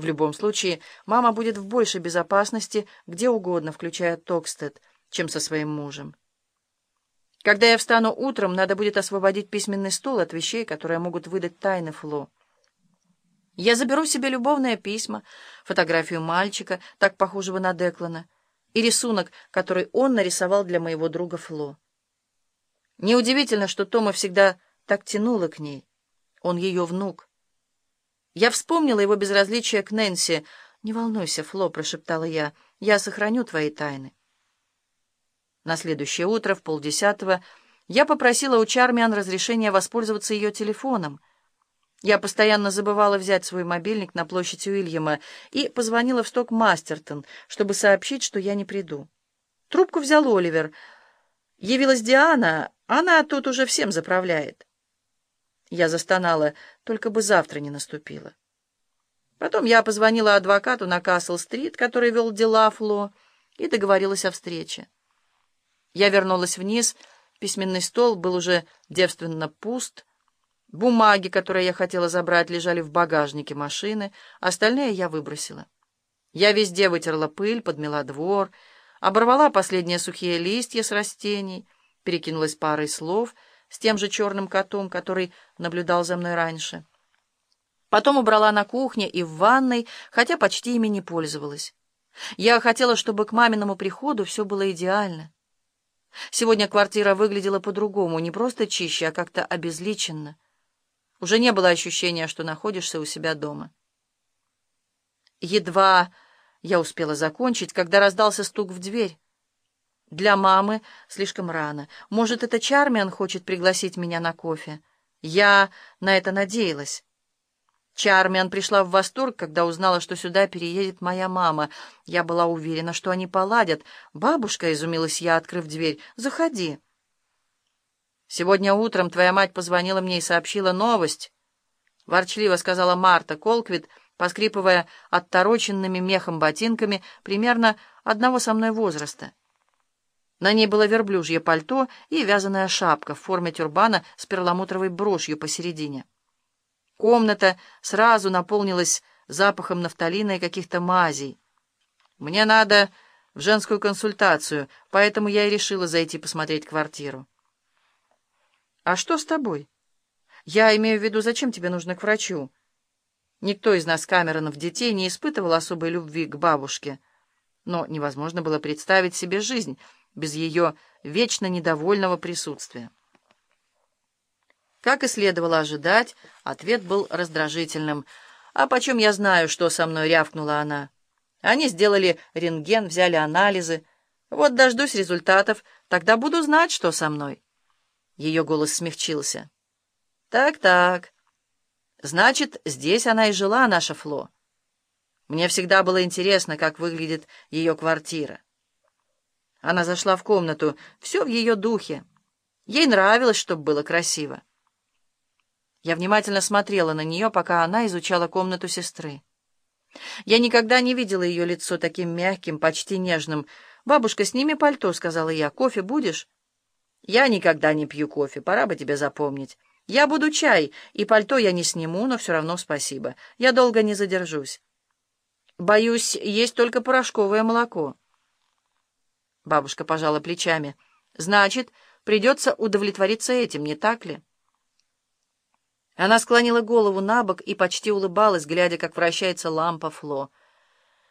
В любом случае, мама будет в большей безопасности где угодно, включая Токстед, чем со своим мужем. Когда я встану утром, надо будет освободить письменный стол от вещей, которые могут выдать тайны Фло. Я заберу себе любовное письма, фотографию мальчика, так похожего на Деклана, и рисунок, который он нарисовал для моего друга Фло. Неудивительно, что Тома всегда так тянула к ней. Он ее внук. Я вспомнила его безразличие к Нэнси. «Не волнуйся, Фло», — прошептала я, — «я сохраню твои тайны». На следующее утро в полдесятого я попросила у Чармиан разрешения воспользоваться ее телефоном. Я постоянно забывала взять свой мобильник на площади Уильяма и позвонила в сток Мастертон, чтобы сообщить, что я не приду. Трубку взял Оливер. Явилась Диана, она тут уже всем заправляет. Я застонала, только бы завтра не наступило. Потом я позвонила адвокату на Касл-стрит, который вел дела Фло, и договорилась о встрече. Я вернулась вниз, письменный стол был уже девственно пуст, бумаги, которые я хотела забрать, лежали в багажнике машины, остальные я выбросила. Я везде вытерла пыль, подмела двор, оборвала последние сухие листья с растений, перекинулась парой слов — с тем же черным котом, который наблюдал за мной раньше. Потом убрала на кухне и в ванной, хотя почти ими не пользовалась. Я хотела, чтобы к маминому приходу все было идеально. Сегодня квартира выглядела по-другому, не просто чище, а как-то обезличенно. Уже не было ощущения, что находишься у себя дома. Едва я успела закончить, когда раздался стук в дверь. Для мамы слишком рано. Может, это Чармиан хочет пригласить меня на кофе? Я на это надеялась. Чармиан пришла в восторг, когда узнала, что сюда переедет моя мама. Я была уверена, что они поладят. «Бабушка», — изумилась я, открыв дверь, — «заходи». «Сегодня утром твоя мать позвонила мне и сообщила новость», — ворчливо сказала Марта Колквит, поскрипывая оттороченными мехом ботинками примерно одного со мной возраста. На ней было верблюжье пальто и вязаная шапка в форме тюрбана с перламутровой брошью посередине. Комната сразу наполнилась запахом нафталина и каких-то мазей. Мне надо в женскую консультацию, поэтому я и решила зайти посмотреть квартиру. «А что с тобой?» «Я имею в виду, зачем тебе нужно к врачу?» Никто из нас, Камеронов, детей, не испытывал особой любви к бабушке. Но невозможно было представить себе жизнь — без ее вечно недовольного присутствия. Как и следовало ожидать, ответ был раздражительным. «А почем я знаю, что со мной?» — рявкнула она. «Они сделали рентген, взяли анализы. Вот дождусь результатов, тогда буду знать, что со мной». Ее голос смягчился. «Так-так. Значит, здесь она и жила, наша Фло. Мне всегда было интересно, как выглядит ее квартира». Она зашла в комнату. Все в ее духе. Ей нравилось, чтобы было красиво. Я внимательно смотрела на нее, пока она изучала комнату сестры. Я никогда не видела ее лицо таким мягким, почти нежным. «Бабушка, сними пальто», — сказала я. «Кофе будешь?» «Я никогда не пью кофе, пора бы тебе запомнить. Я буду чай, и пальто я не сниму, но все равно спасибо. Я долго не задержусь. Боюсь, есть только порошковое молоко». Бабушка пожала плечами. «Значит, придется удовлетвориться этим, не так ли?» Она склонила голову на бок и почти улыбалась, глядя, как вращается лампа Фло.